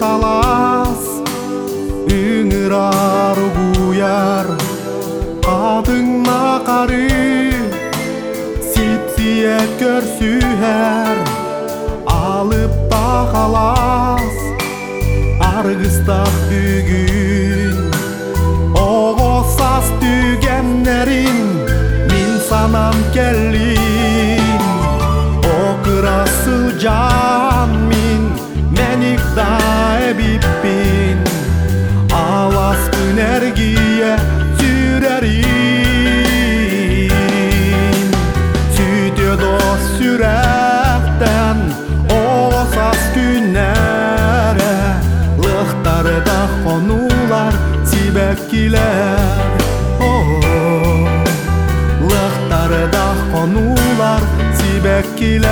талас үңір ару куяр кадыңна кары сипсиет көрсүһәр алып та калас аргыстак бүгүн сибәккилер лыхтарда хонулар сибәккилер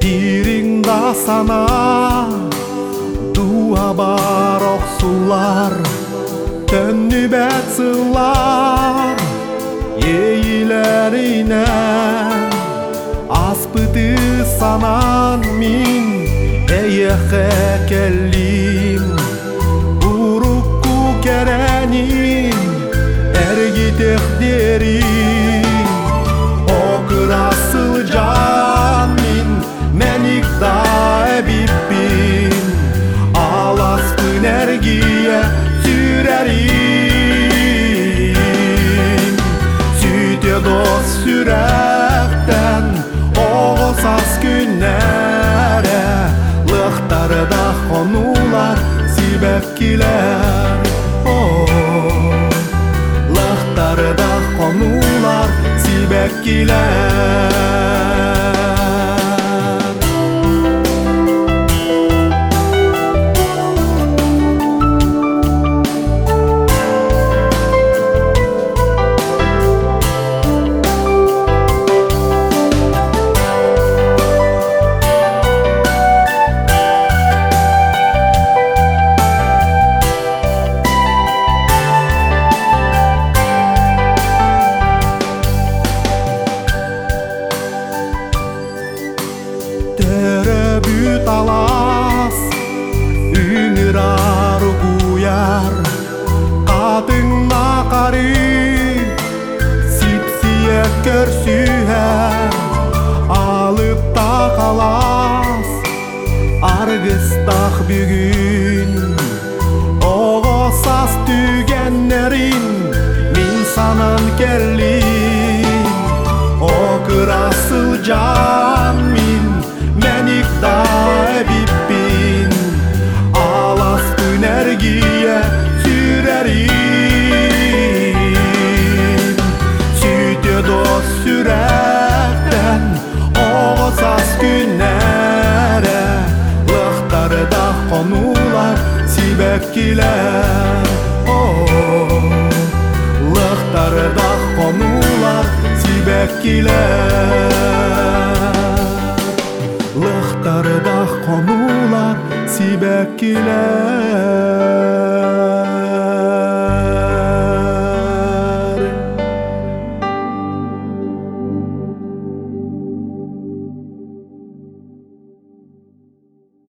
Диринда сана дуа бар оксулар Төннүбәт сыллар Ейлеринен Аспыты санан мин أيخاك الليم وركو كرانيم أرجي تخدري أقرأ Nergiye sürerim tepkiler Oh Lahtarda qonular sibekkiler катыңна кары сипсиет көрсүһәр алып та калас аргыстак бүгүн огосас түгеннерин лыхтарда хонулар сибәккилер лыхтарда хонулар сибәккилер Лыхтарда хонулар сибәккилер